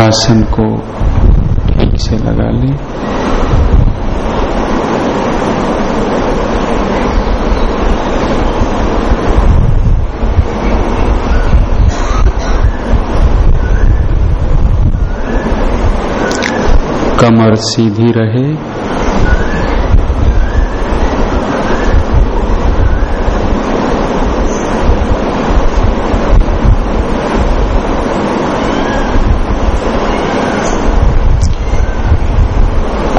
आसन को ठीक से लगा लें। कमर सीधी रहे।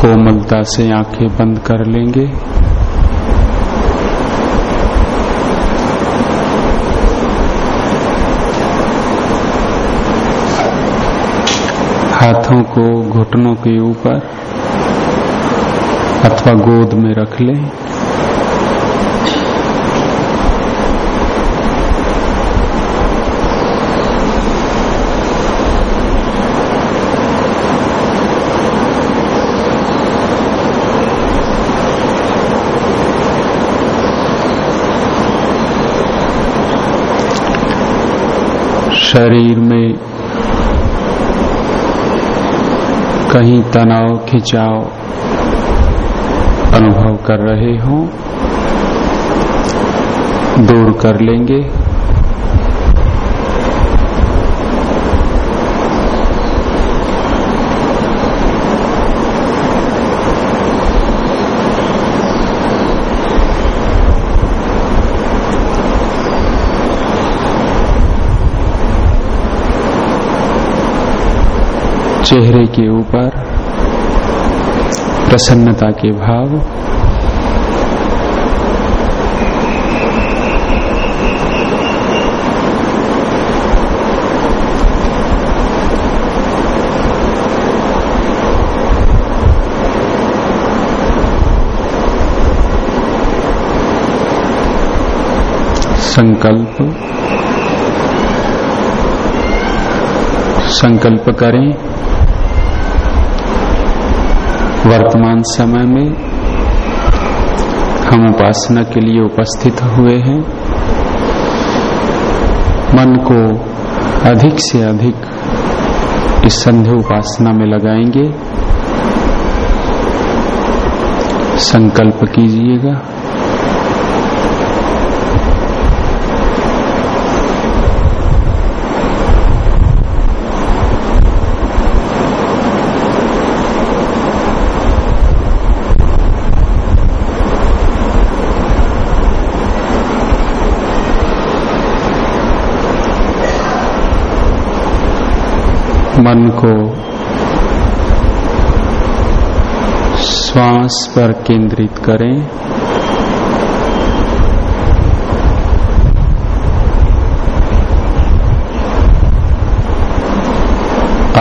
कोमलता से आँखें बंद कर लेंगे। हाथों को घुटनों के ऊपर अथवा गोद में रख लें। शरीर में कहीं तनाव खिंचाव अनुभव कर रहे हो दूर कर लेंगे। चेहरे के ऊपर प्रसन्नता के भाव। संकल्प। संकल्प करें। वर्तमान समय में हम उपासना के लिए उपस्थित हुए हैं। मन को अधिक से अधिक इस संध्या उपासना में लगाएँगे। संकल्प कीजिएगा। मन को श्वास पर केंद्रित करें।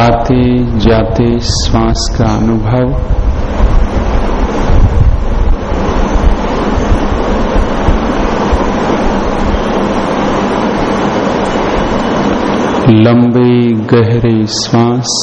आते जाते श्वास का अनुभव लंबे गहरे श्वास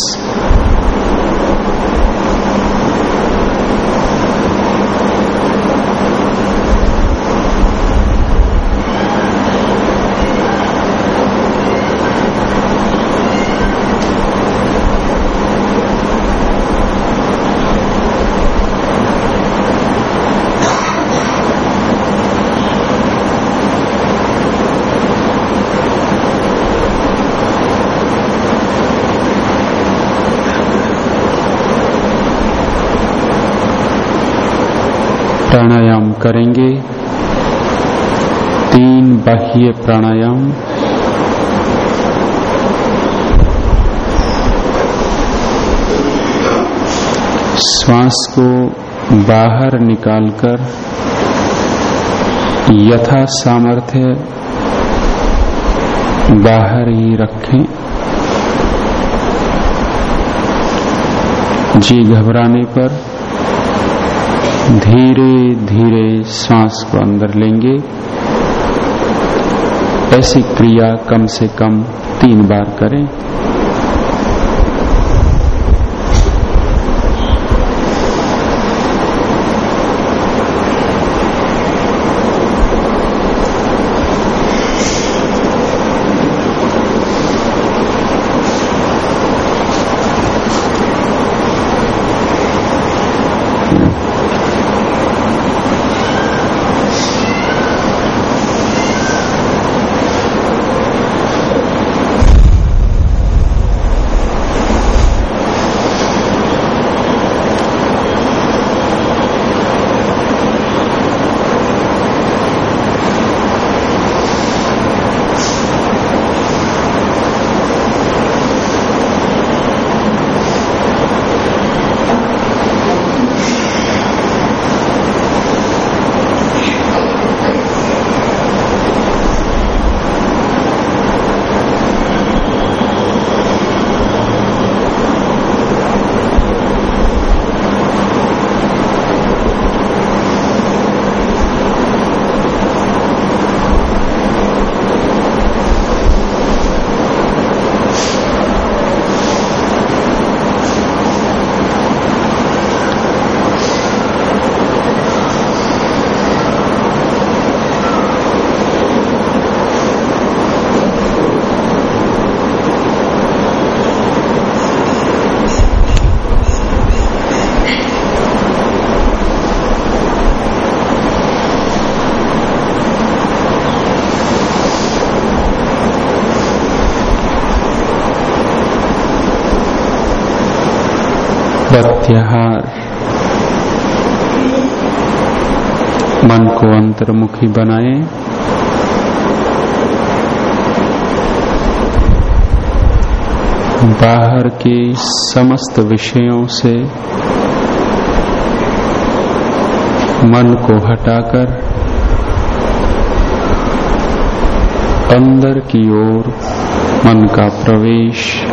प्राणायाम करेंगे। तीन बाह्य प्राणायाम। श्वास को बाहर निकालकर यथा सामर्थ्य बाहर ही रखें। जी घबराने पर धीरे धीरे सांस को अंदर लेंगे। ऐसी क्रिया कम से कम तीन बार करें। प्रत्याहार मन को अंतर्मुखी बनाए। बाहर के समस्त विषयों से मन को हटाकर अंदर की ओर मन का प्रवेश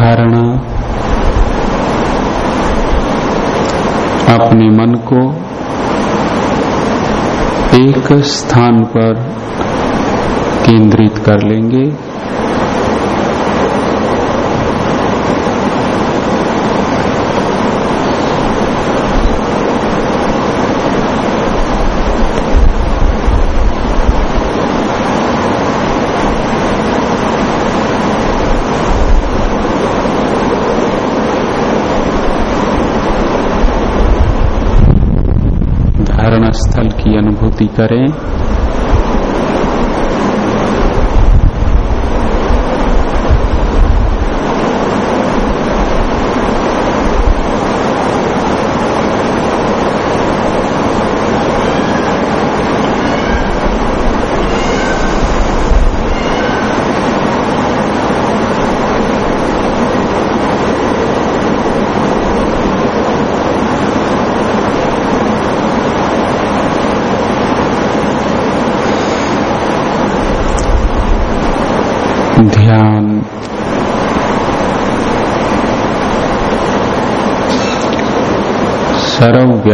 धारणा अपने मन को एक स्थान पर केंद्रित कर लेंगे धारणा स्थल करें।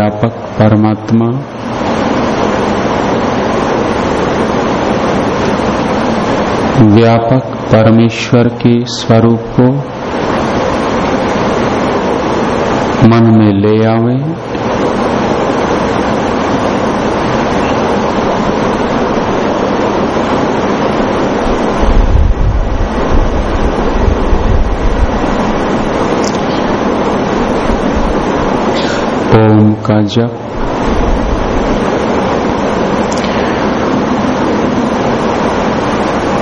सर्वव्यापक परमात्मा। व्यापक परमेश्वर के स्वरूप को मन में ले आवे। ओम का जप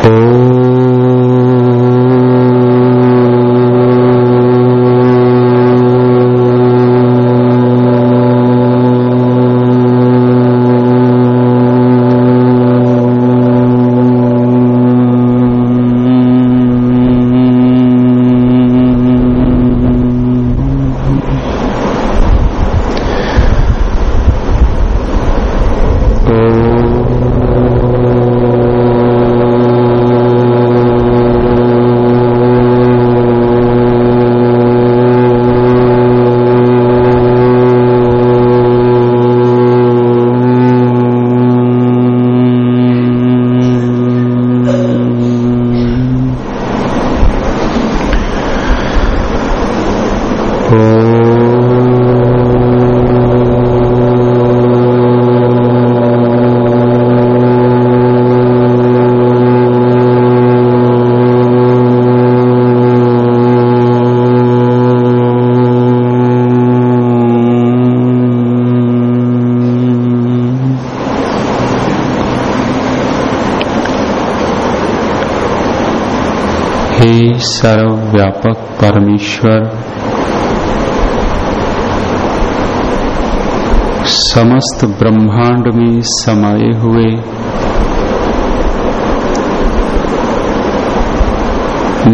हे सर्वव्यापक परमेश्वर। समस्त ब्रह्मांड में समाये हुए।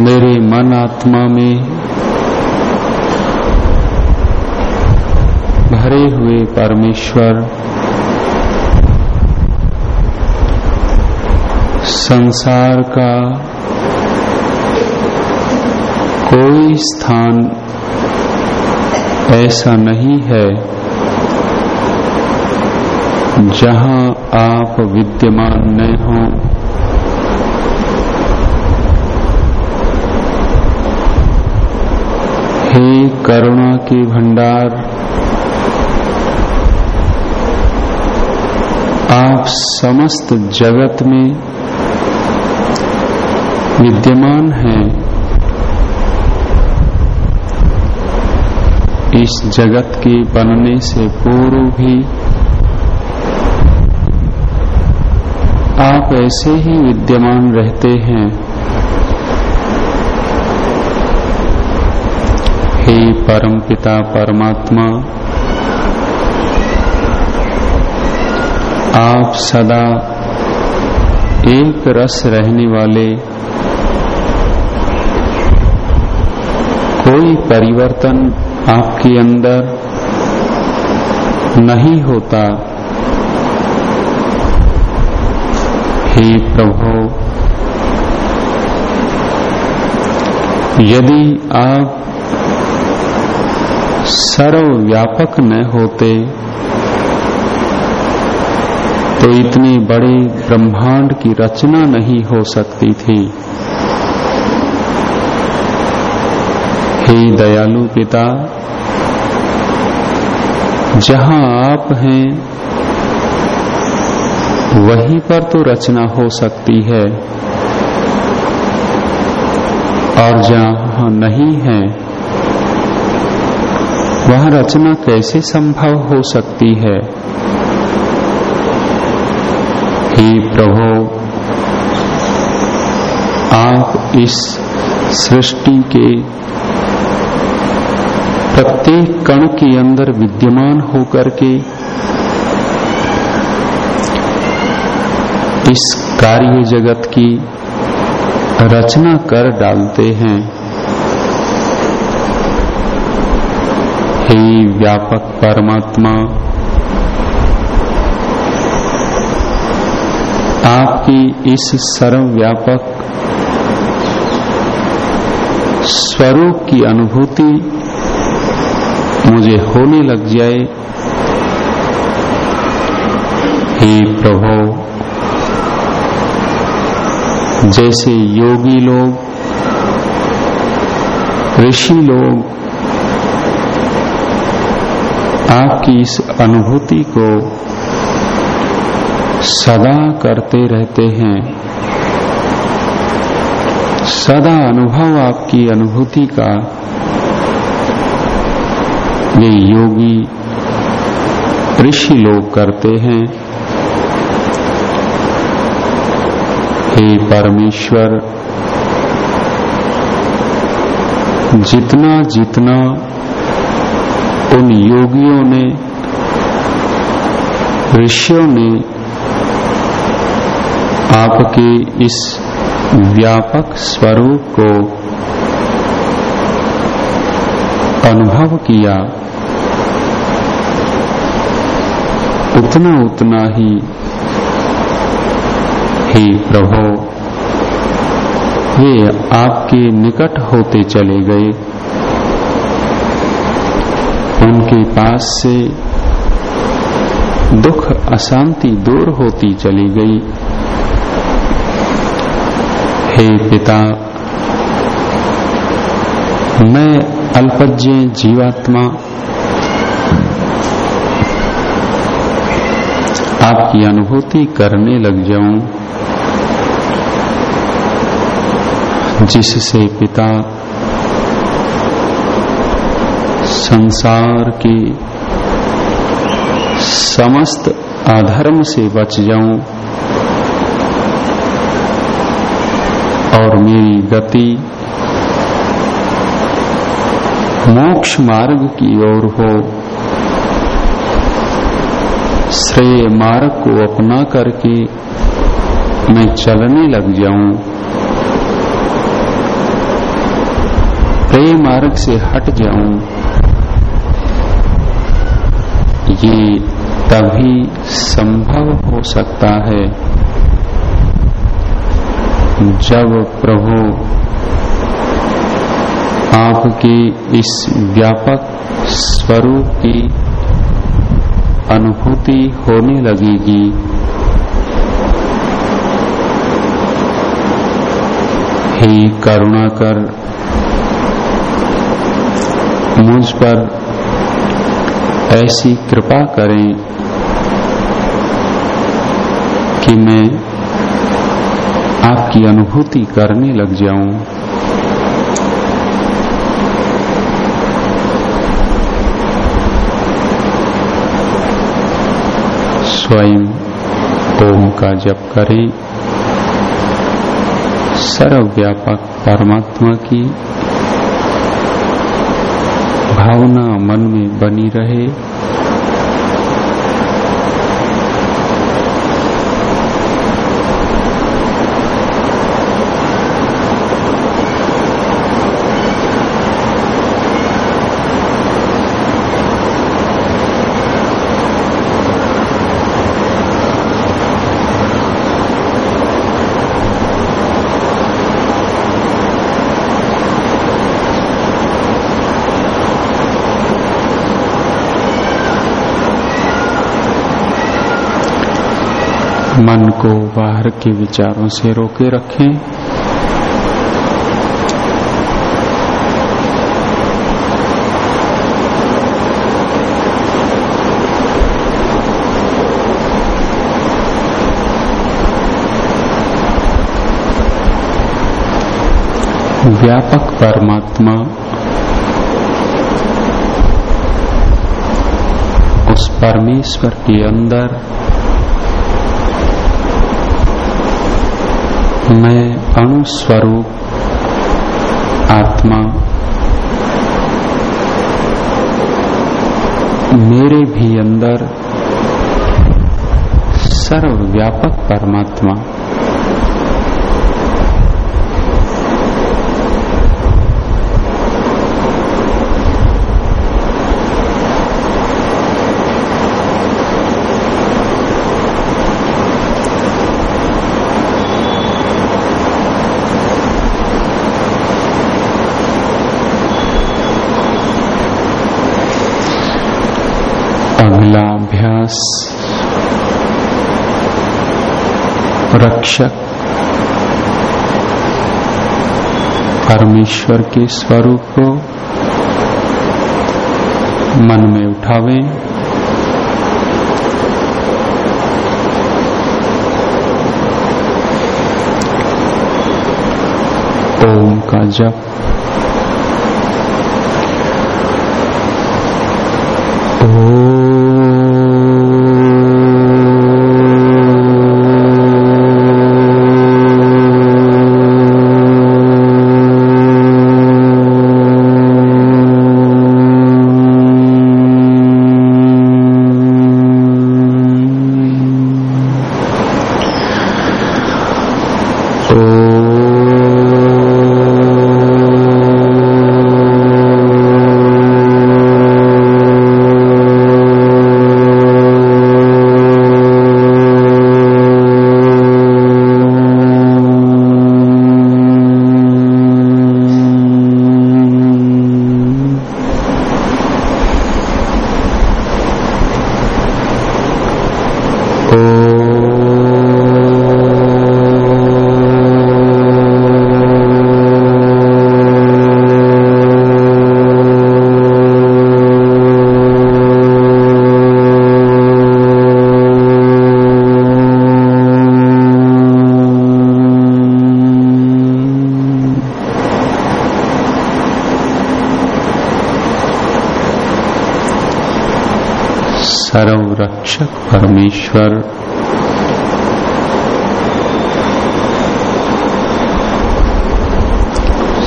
मेरे मन आत्मा में भरे हुए परमेश्वर। संसार का कोई स्थान ऐसा नहीं है जहाँ आप विद्यमान न हो। हे करुणा के भंडार, आप समस्त जगत में विद्यमान हैं। इस जगत के बनने से पूर्व भी आप ऐसे ही विद्यमान रहते हैं। हे परमपिता परमात्मा, आप सदा एक रस रहने वाले, कोई परिवर्तन आपके अंदर नहीं होता। हे प्रभु, यदि आप सर्वव्यापक न होते तो इतने बड़े ब्रह्मांड की रचना नहीं हो सकती थी। हे दयालु पिता, जहाँ आप हैं, वहीं पर तो रचना हो सकती है। और जहाँ नहीं है, वहाँ रचना कैसे संभव हो सकती है? हे प्रभु, आप इस सृष्टि के प्रत्येक कण के अंदर विद्यमान होकर के इस कार्य जगत की रचना कर डालते हैं। हे व्यापक परमात्मा, आपकी इस सर्वव्यापक स्वरूप की अनुभूति मुझे होने लग जाए हे प्रभु, जैसे योगी लोग, ऋषि लोग, आपकी इस अनुभूति को सदा करते रहते हैं। सदा अनुभव आपकी अनुभूति का ये योगी ऋषि लोग करते हैं। हे परमेश्वर, जितना जितना उन योगियों ने, ऋषियों ने आपके इस व्यापक स्वरूप को अनुभव किया उतना उतना ही, हे प्रभु वे आपके निकट होते चले गए। उनके पास से दुख, अशांति दूर होती चली गई। हे पिता, मैं अल्पज्ञ जीवात्मा आपकी अनुभूति करने लग जाऊँ। जिससे पिता संसार के समस्त अधर्म से बच जाऊँ और मेरी गति मोक्ष मार्ग की ओर हो। श्रेय मार्ग को अपना करके मैं चलने लग जाऊँ। प्रेय मार्ग से हट जाऊँ। ये तभी संभव हो सकता है जब प्रभु आपके इस व्यापक स्वरूप की अनुभूति होने लगेगी। हे करुणाकर, मुझ पर ऐसी कृपा करें कि मैं आपकी अनुभूति करने लग जाऊँ। स्वयं ओम का जप करें। सर्वव्यापक परमात्मा की भावना मन में बनी रहे। मन को बाहर के विचारों से रोके रखें। व्यापक परमात्मा उस परमेश्वर के अंदर मैं अणु स्वरूप आत्मा मेरे भी अंदर सर्वव्यापक परमात्मा अगला अभ्यास रक्षक परमेश्वर के स्वरूप को मन में उठावे। ओम का जप। सर्वरक्षक परमेश्वर।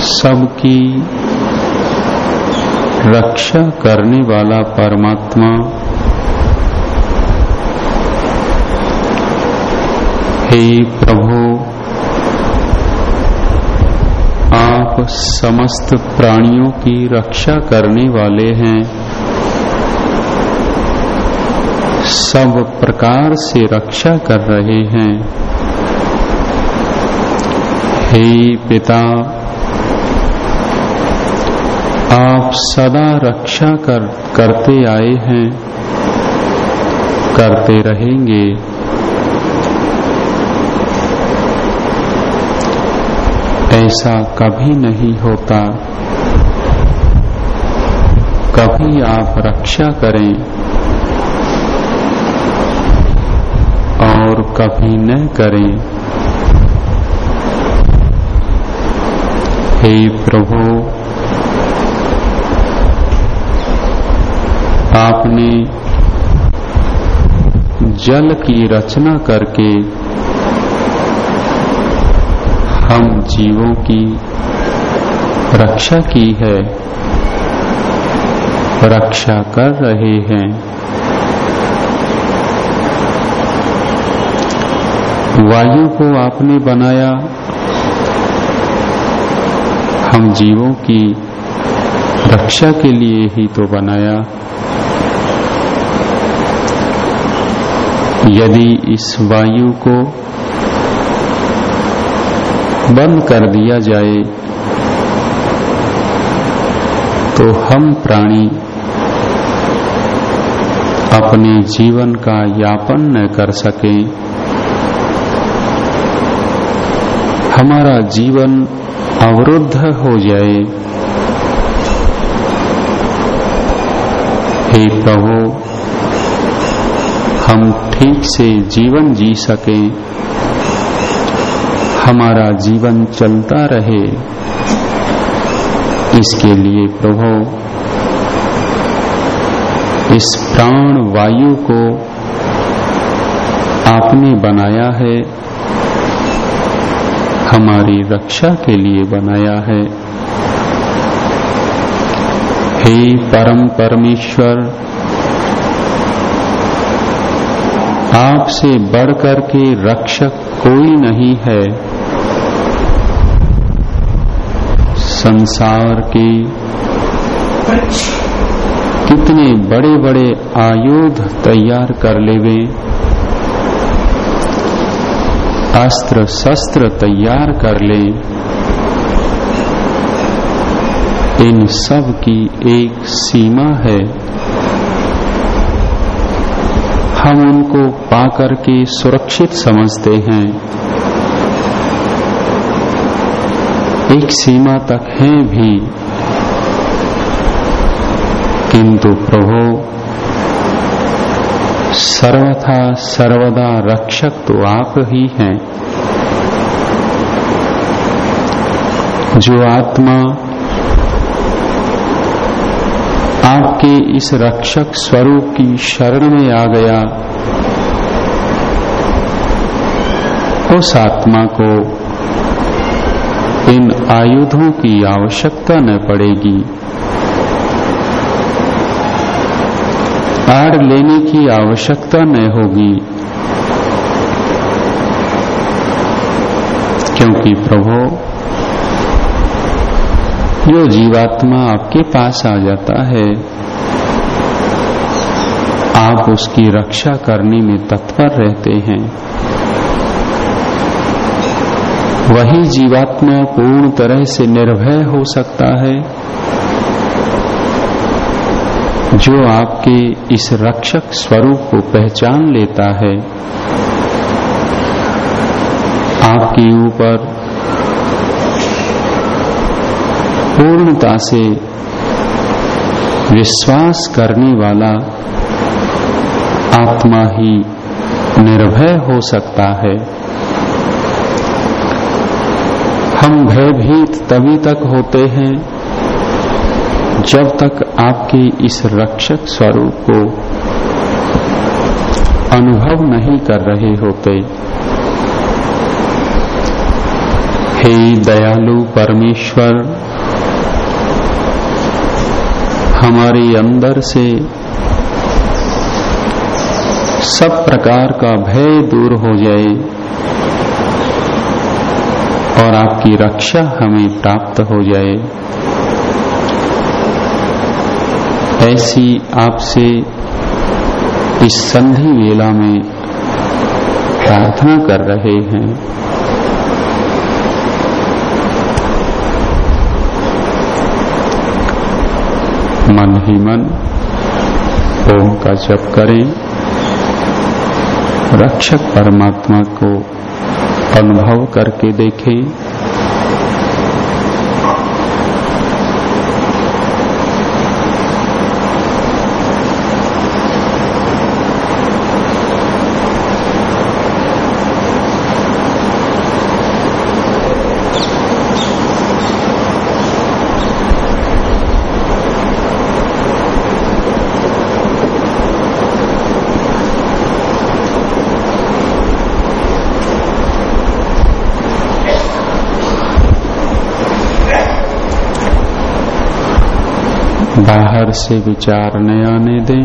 सबकी रक्षा करने वाला परमात्मा हे प्रभु, आप समस्त प्राणियों की रक्षा करने वाले हैं। सब प्रकार से रक्षा कर रहे हैं। हे पिता, आप सदा रक्षा कर, करते आए हैं, करते रहेंगे। ऐसा कभी नहीं होता। कभी आप रक्षा करें और कभी न करें। हे प्रभु, आपने जल की रचना करके हम जीवों की रक्षा की है, रक्षा कर रहे हैं। वायु को आपने बनाया। हम जीवों की रक्षा के लिए ही तो बनाया। यदि इस वायु को बंद कर दिया जाए तो हम प्राणी अपने जीवन का यापन न कर सके। हमारा जीवन अवरुद्ध हो जाए। हे प्रभु, हम ठीक से जीवन जी सके। हमारा जीवन चलता रहे। इसके लिए प्रभु, इस प्राण वायु को आपने बनाया है। हमारी रक्षा के लिए बनाया है। हे परम परमेश्वर, आपसे बढ़कर के रक्षक कोई नहीं है। संसार के कितने बड़े बड़े आयुध तैयार कर लेवे। अस्त्र शस्त्र तैयार कर ले। इन सब की एक सीमा है। हम उनको पाकर के सुरक्षित समझते हैं। एक सीमा तक है भी। किंतु प्रभु सर्वथा सर्वदा रक्षक तो आप ही हैं। जो आत्मा आपके इस रक्षक स्वरूप की शरण में आ गया, उस आत्मा को इन आयुधों की आवश्यकता न पड़ेगी। आड़ लेने की आवश्यकता न होगी। क्योंकि प्रभु जो जीवात्मा आपके पास आ जाता है। आप उसकी रक्षा करने में तत्पर रहते हैं। वही जीवात्मा पूर्ण तरह से निर्भय हो सकता है। जो आपके इस रक्षक स्वरूप को पहचान लेता है, आपके ऊपर पूर्णता से विश्वास करने वाला आत्मा ही निर्भय हो सकता है। हम भयभीत तभी तक होते हैं जब तक आपके इस रक्षक स्वरूप को अनुभव नहीं कर रहे होते। हे दयालु परमेश्वर, हमारे अंदर से सब प्रकार का भय दूर हो जाए और आपकी रक्षा हमें प्राप्त हो जाए। ऐसी आपसे इस संधि वेला में प्रार्थना कर रहे हैं। मन ही मन, ओम का जप करें। रक्षक परमात्मा को अनुभव करके देखें। बाहर से विचार न आने दें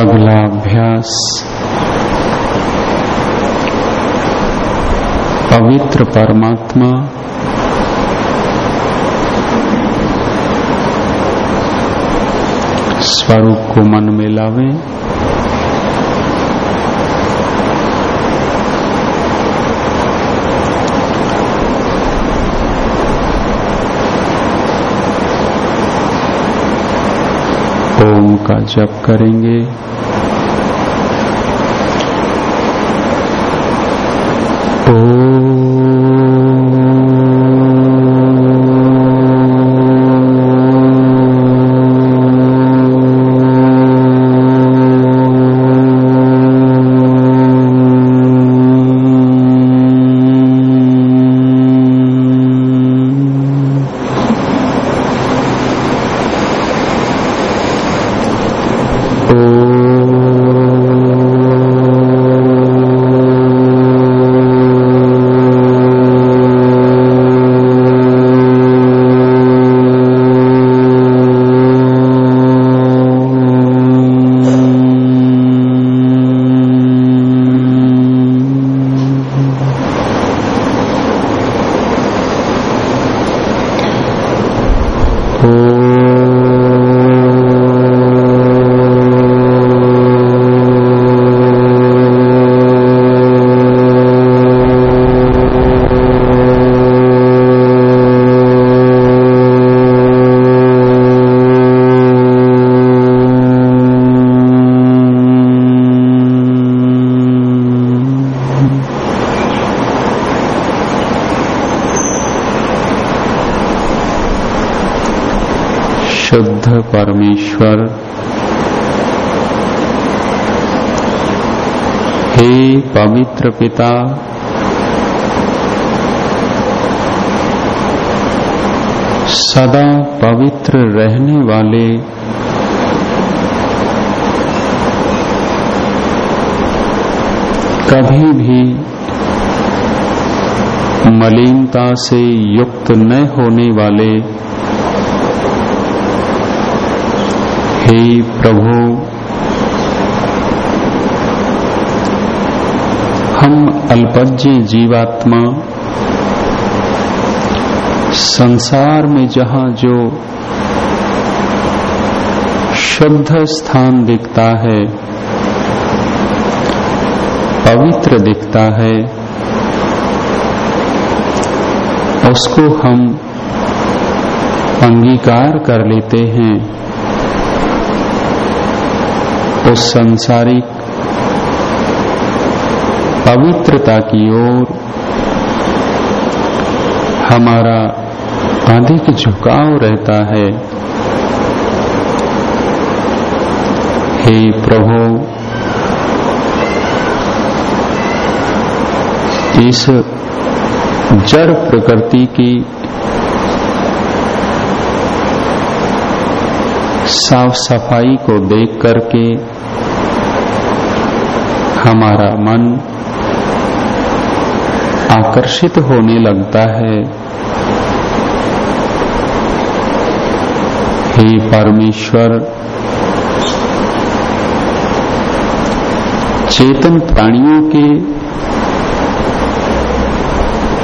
अगला अभ्यास पवित्र परमात्मा। स्वरूप को मन में लावें। ओम का जप करेंगे। शुद्ध परमेश्वर। हे पवित्र पिता, सदा पवित्र रहने वाले, कभी भी मलिनता से युक्त न होने वाले हे प्रभु। हम अल्पज्य जीवात्मा, संसार में जहाँ जो शुद्ध स्थान दिखता है, पवित्र दिखता है, उसको हम अंगीकार कर लेते हैं। उस संसारिक पवित्रता की ओर हमारा अधिक झुकाव रहता है। हे प्रभु, इस जड़ प्रकृति की साफ़ सफ़ाई को देख करके हमारा मन आकर्षित होने लगता है। हे परमेश्वर, चेतन प्राणियों के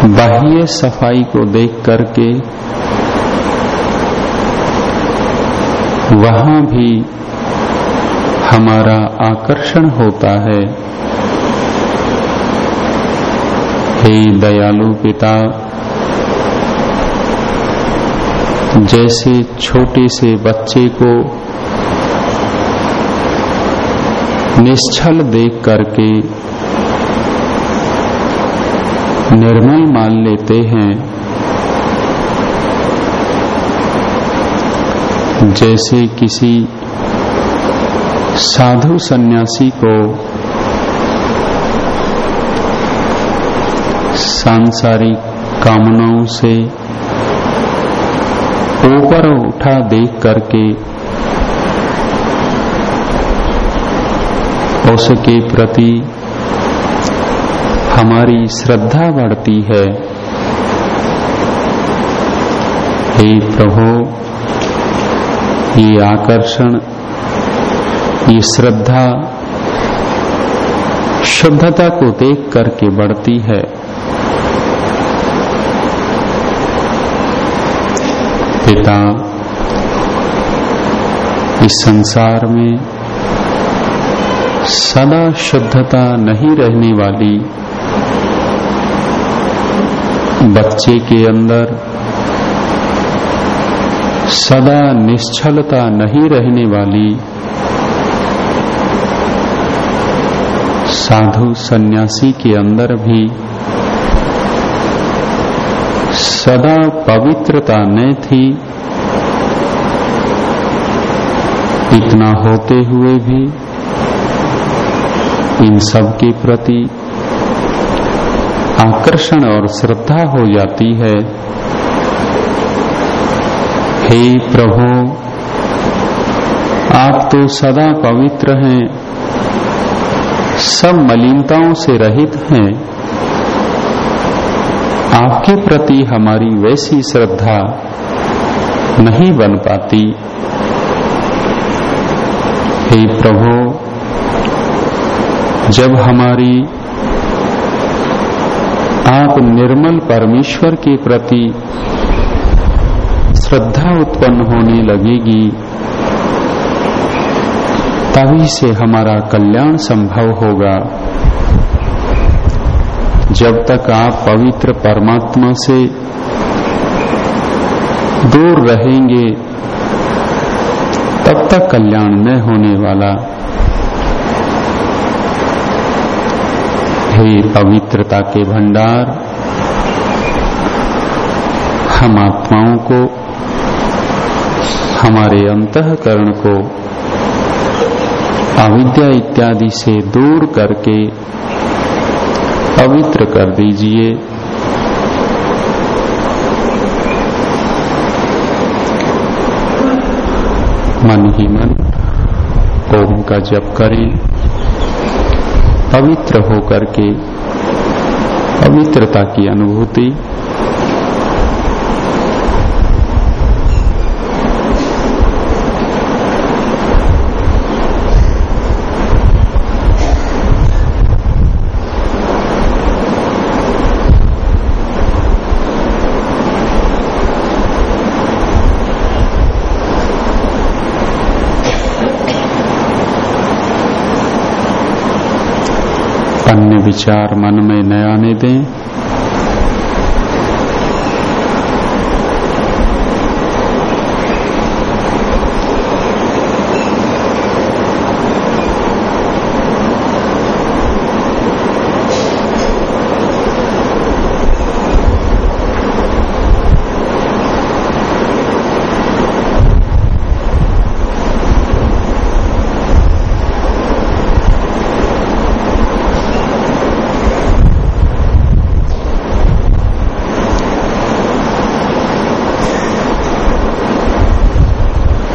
बाह्य सफ़ाई को देख करके वहाँ भी हमारा आकर्षण होता है। हे दयालु पिता, जैसे छोटे से बच्चे को निश्चल देख करके निर्मल मान लेते हैं जैसे किसी साधु सन्यासी को सांसारिक कामनाओं से ऊपर उठा देख करके उसके प्रति हमारी श्रद्धा बढ़ती है। हे प्रभु ये आकर्षण, ये श्रद्धा शुद्धता को देख करके बढ़ती है। पिता, इस संसार में सदा शुद्धता नहीं रहने वाली बच्चे के अंदर सदा निश्चलता नहीं रहने वाली। साधु सन्यासी के अंदर भी सदा पवित्रता न थी। इतना होते हुए भी इन सब के प्रति आकर्षण और श्रद्धा हो जाती है। हे प्रभु, आप तो सदा पवित्र हैं, सब मलिनताओं से रहित हैं। आपके प्रति हमारी वैसी श्रद्धा नहीं बन पाती। हे प्रभु, जब हमारी आप निर्मल परमेश्वर के प्रति श्रद्धा उत्पन्न होने लगेगी। तभी से हमारा कल्याण संभव होगा। जब तक आप पवित्र परमात्मा से दूर रहेंगे, तब तक कल्याण न होने वाला। हे पवित्रता के भंडार, हम आत्माओं को हमारे अंतकरण को अविद्या इत्यादि से दूर करके पवित्र कर दीजिए। मन ही मन ओम का जप करें। पवित्र होकर के पवित्रता की अनुभूति अन्य विचार मन में नया आने दें।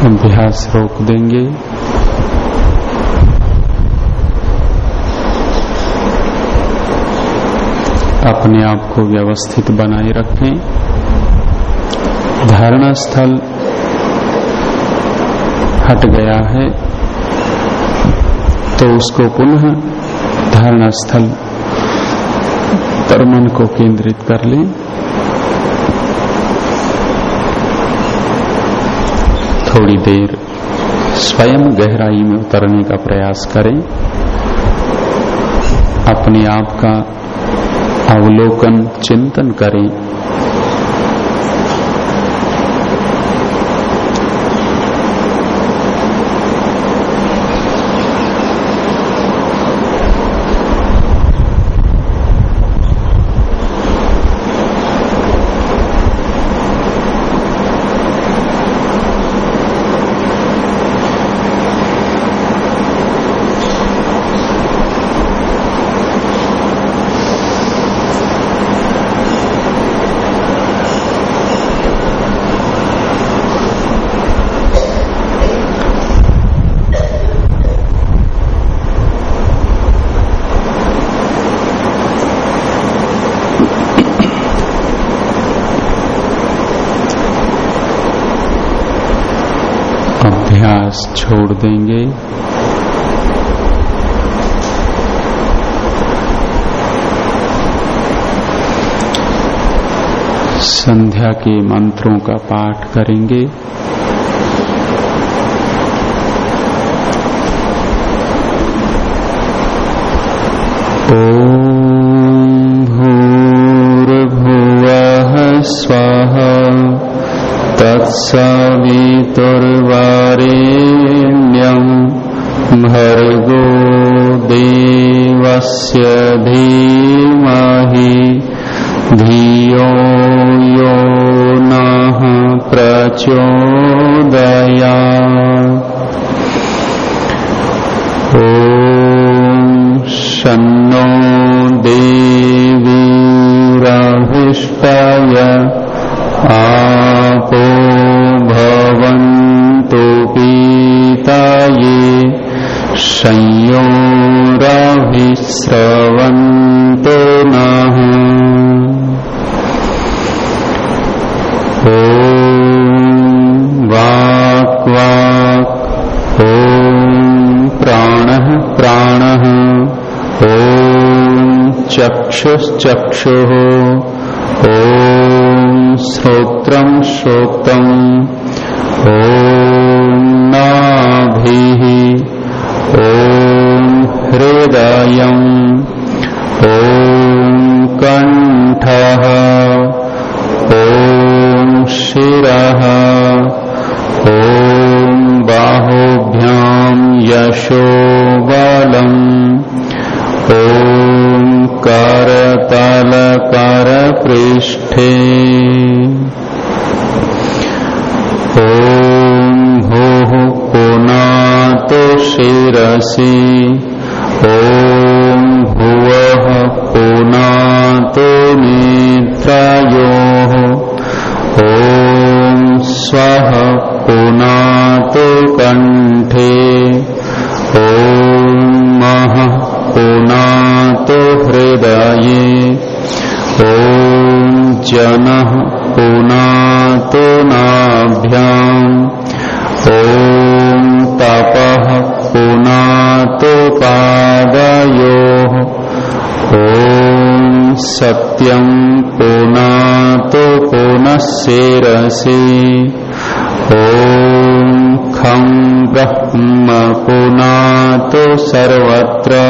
अभ्यास रोक देंगे। अपने आप को व्यवस्थित बनाए रखें। धारणा स्थल हट गया है तो उसको पुनः धारणा स्थल पर मन को केंद्रित कर लें। थोड़ी देर स्वयं गहराई में उतरने का प्रयास करें। अपने आप का अवलोकन, चिंतन करें छोड़ देंगे संध्या के मंत्रों का पाठ करेंगे। ॐ भूर्भुवः स्वः तत्सवितुर्वारेण्यम् भर्गो देवस्य धीमहि धियो यो नः प्रचोदया ॐ आपो भवन्तु पीताये। संयोरभिस्रवन्तो नः ॐ वाक् वाक् ॐ प्राणः प्राणः ॐ नाभिः ॐ हृदयम् ॐ कण्ठः। ॐ शिरः। ॐ बाहुभ्याम् यशो बलम् ॐ करतलकरपृष्ठे। ॐ भूः पुनातु शिरसि। स्वः पुनातु कण्ठे ॐ महः पुनातु हृदये। ॐ जनः पुनातु नाभ्याम्। ॐ तपः पुनातु पादयोः। ॐ पुनः शिरसि। ॐ खं ब्रह्म सर्वत्र।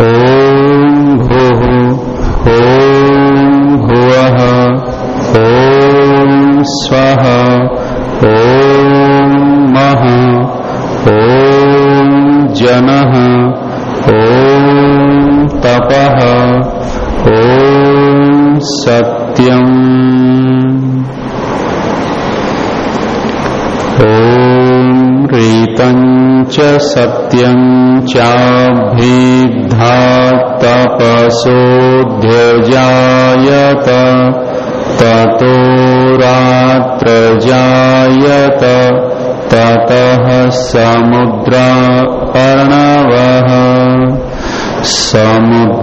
ॐ च सत्यं चाभिद्धा तपसोऽध्यजायत ततो रात्रजायत ततः समुद्रापर्णवः। समुद्रादर्णवादभिः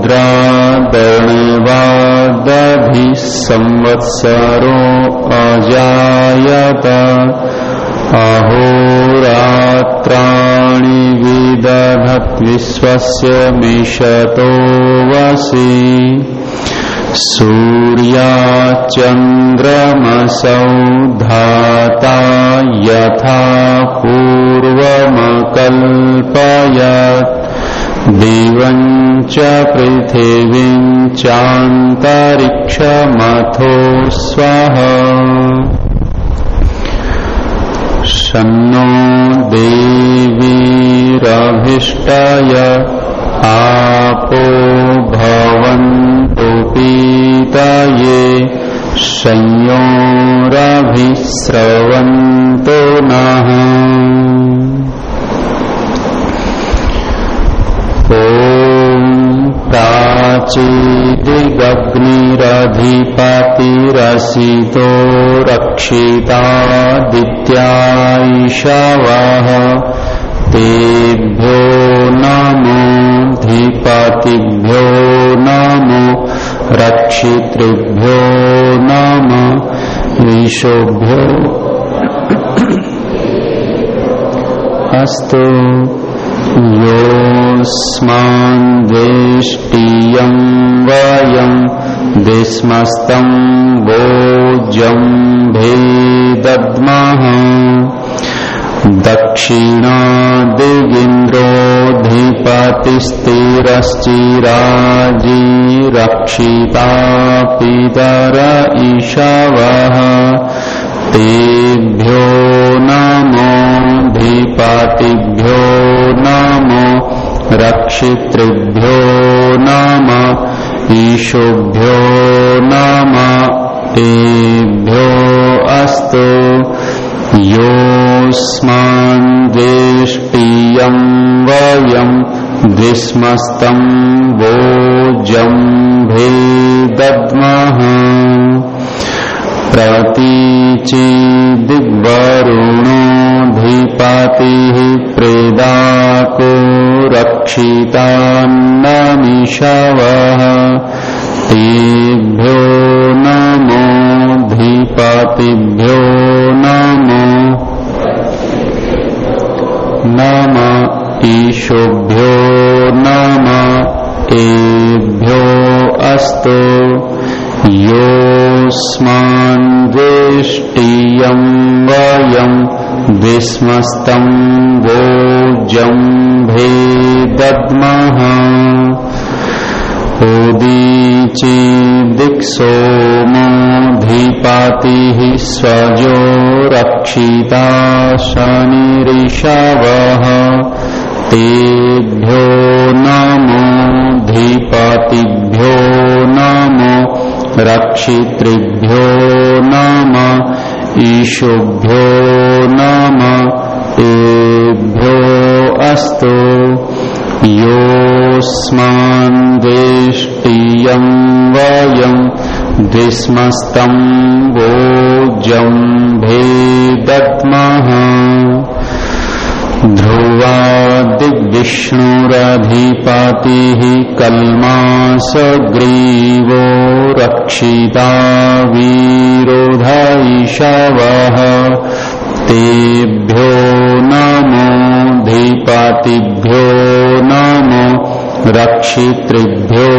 संवत्सरो अजायत अहोरात्राणि विदधत् विश्वस्य मिषतो वसि। सूर्याचन्द्रमसौ धाता यथा पूर्वमकल्पयत्। दिवं च पृथिवीं चान्तरिक्षमथो स्वः शन्नो देवीरभिष्टाय आपो भवन्तु पीतये। संयोरभिस्रवन्तो नः। ॐ प्राचीदिगग्निरधिपतिरसितो रक्षितादित्यायिषवः तेभ्यो नमोऽधिपतिभ्यो नमो रक्षितृभ्यो नम ईशोभ्यो अस्तु। योऽस्मान् वेष्टियं वयं दिस्मस्तं भोजं भेदद्मः दक्षिणादिगिन्द्रोऽधिपतिस्थिरश्चिराजी पितर ईशवः। तेभ्यो नमोऽधिपतिभ्यो नमो रक्षितृभ्यो नम ईशुभ्यो नम तेभ्यो अस्तु। योऽस्मान् देष्टियं वयम् द्विस्मस्तम् भोजम् भेदद्मः। प्रतीचिदिग्वरुणोऽधिपतिः प्रेदाको रक्षितान्नमिषवः। तेभ्यो नमोऽधिपतिभ्यो नमो नम ईशुभ्यो नम एभ्यो अस्तु। योऽस्मान् वेष्टियं वयम् विस्मस्तम् भोजम् भेदद्मः। उदीचिदिक्सोमोऽधिपतिः स्वजो रक्षिता शनिरिषवः। तेभ्यो नमोऽधिपतिभ्यो नमो रक्षितृभ्यो नम ईशुभ्यो नम तेभ्यो अस्तु। योऽस्मान् वेष्टियं वयम् द्विस्मस्तम् भोजम् भेदद्मः ध्रुवादिग्विष्णुरधिपतिः कल्मासग्रीवो रक्षिता वीरोधैषवः। तेभ्यो नमोऽधिपतिभ्यो नमो रक्षितृभ्यो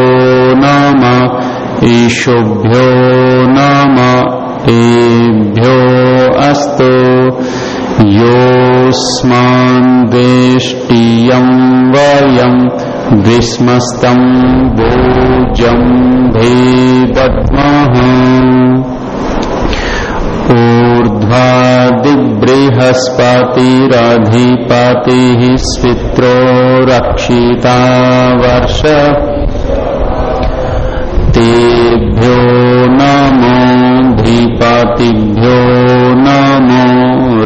नम ईशुभ्यो नम एभ्यो अस्तु। योऽस्मान् वेष्टियं वयम् विस्मस्तम् भोजम् भेदद्मः। ऊर्ध्वादिबृहस्पतिरधिपतिः रक्षिता वर्ष। तेभ्यो नमोऽधिपतिभ्यो नमो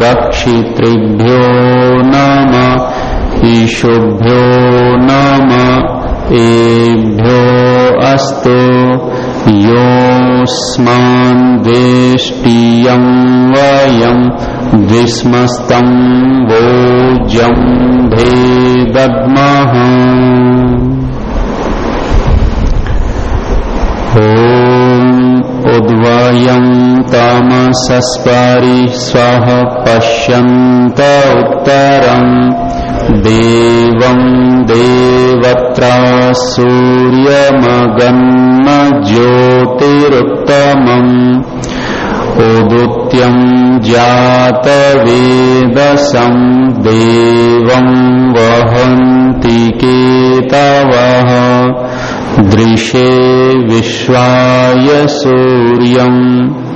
रक्षितृभ्यो नम ईशुभ्यो नम एभ्यो अस्तु योऽस्मान् वेष्टियं वयम् द्विस्मस्तम् भोजम् भेदद्मः उद्वयं तामसस्पारि स्वः पश्यन्त उत्तरम्। देवं देवत्रा सूर्यमगन्म ज्योतिरुत्तमम् उदुत्यम् जातवेदसम् देवम् वहन्ति केतवः। दृशे विश्वाय सूर्यम्।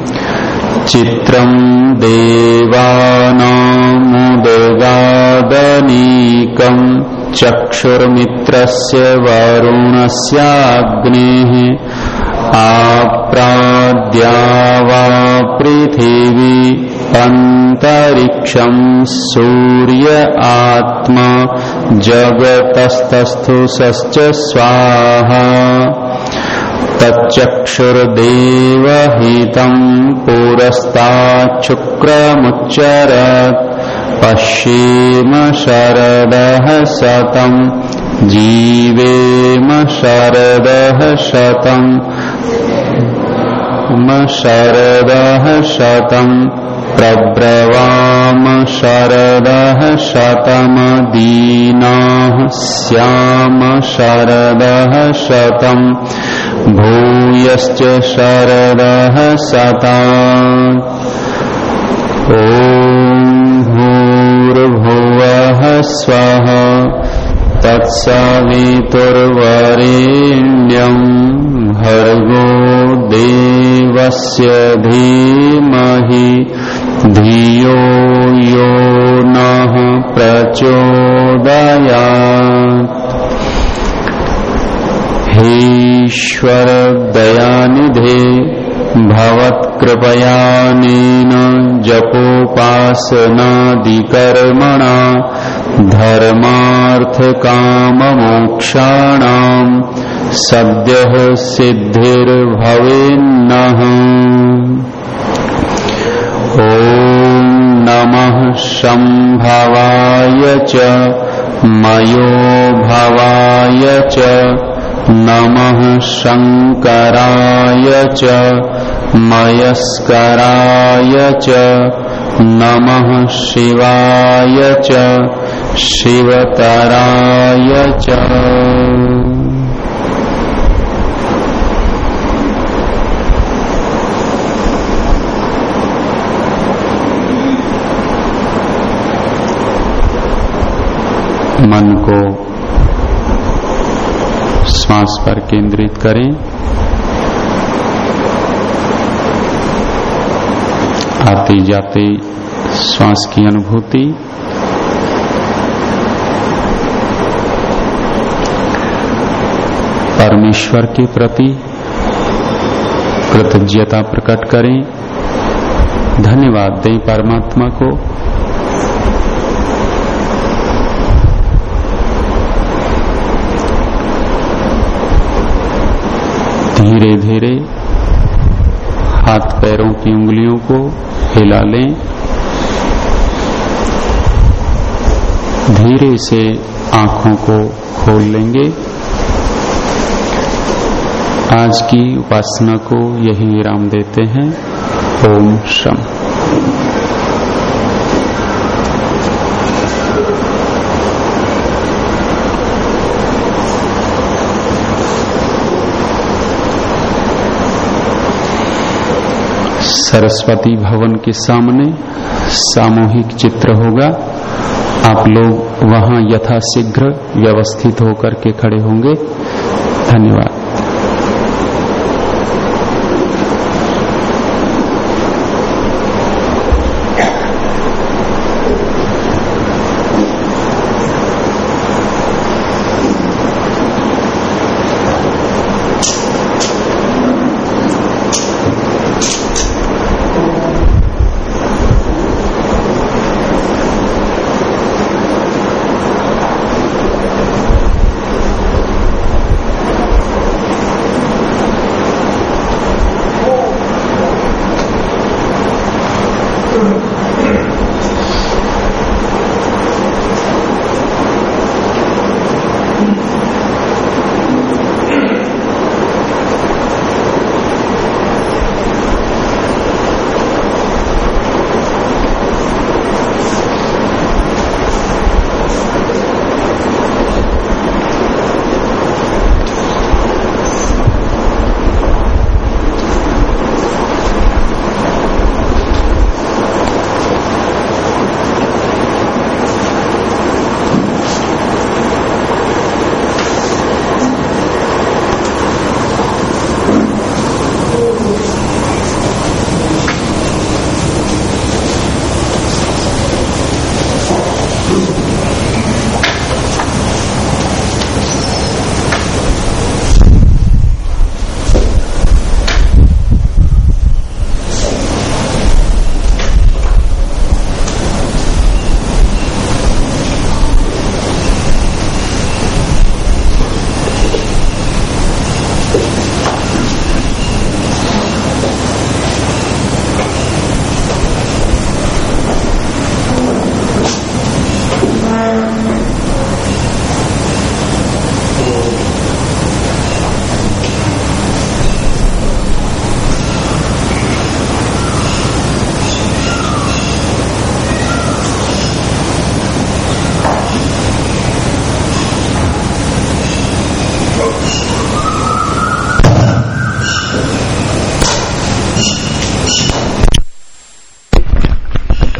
चित्रम् देवानामुदगादनीकम् चक्षुर्मित्रस्य वरुणस्याग्नेः आप्राद्या वा पृथिवी अन्तरिक्षम् सूर्य आत्मा जगतस्तस्थुषश्च स्वाहा। तच्चक्षुर्देवहितम् पुरस्ताच्छुक्रमुच्चरत् पश्येम शरदः शतम् जीवेम शरदः शतम् शरदः शतम् प्रब्रवाम शरदः शतमदीनाः स्याम शरदः शतम् भूयश्च शरदः शता ॐ भूर्भुवः स्वः तत्सवितुर्वरेण्यम् भर्गो देवस्य धीमहि। धियो यो नः प्रचोदयात्। हेश्वर दयानिधे भवत्कृपयानेन जपोपासनादिकर्मणा धर्मार्थकाममोक्षाणाम् सद्यः सिद्धिर्भवेन्नः। ॐ नमः शम्भवाय च मयो भवाय च नमः शङ्कराय मयस्कराय नमः शिवाय शिवतराय च। मन को श्वास पर केंद्रित करें। आते जाते श्वास की अनुभूति। परमेश्वर के प्रति कृतज्ञता प्रकट करें। धन्यवाद दें परमात्मा को। धीरे धीरे हाथ पैरों की उंगलियों को हिला लें। धीरे से आँखों को खोल लेंगे। आज की उपासना को यही विराम देते हैं। ओम शम सरस्वती भवन के सामने सामूहिक चित्र होगा। आप लोग वहाँ यथाशीघ्र व्यवस्थित होकर के खड़े होंगे। धन्यवाद।